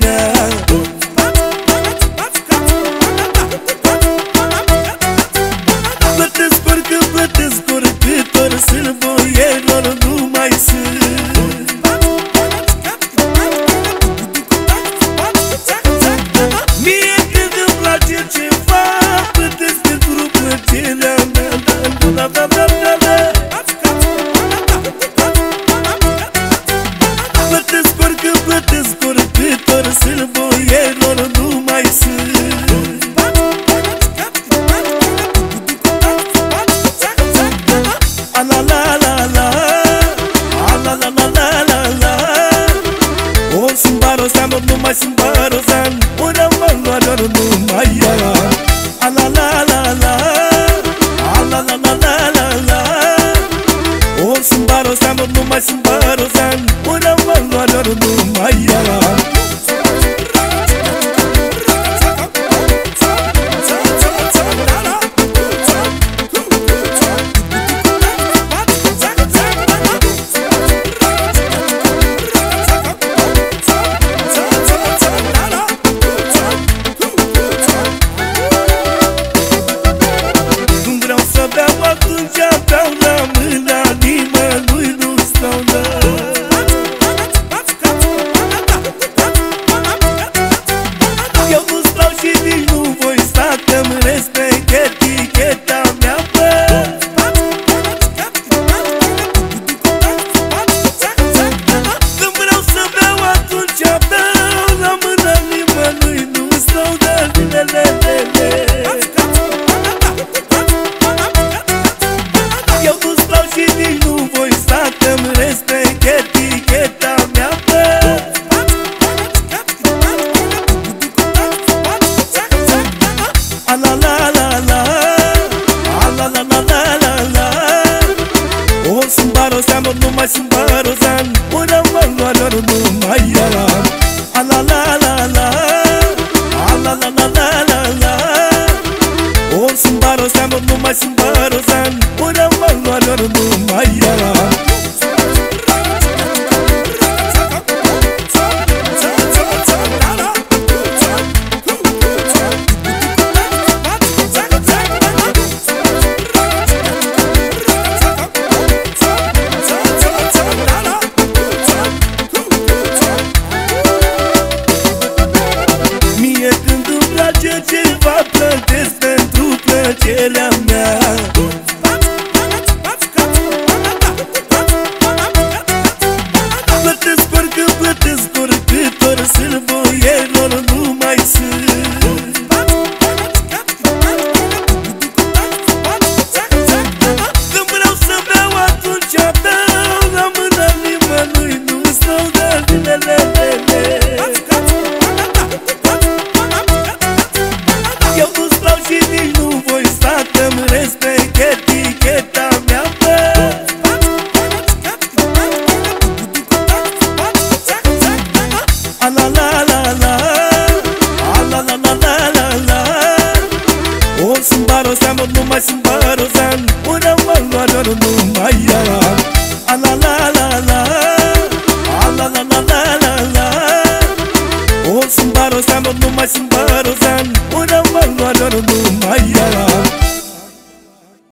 now. Tinerilor nu mai sunt la la la la la la la la la la O sunt barozan, nu mai sunt barozan Ora mă luar, nu mai ia la la la la la la la la la O sunt barozan, nu mai sunt barozan Barozan, nu mai sunt Barozan. Ora, ora, ora, nu mai Samo muma simbaro san Ora malwa lorbo plăcerea mea Plătesc oricând, plătesc oricât ori sunt boierilor nu mai sunt nu stau, dar. la la la la la la la la la la Olsun baro sen bunu maçın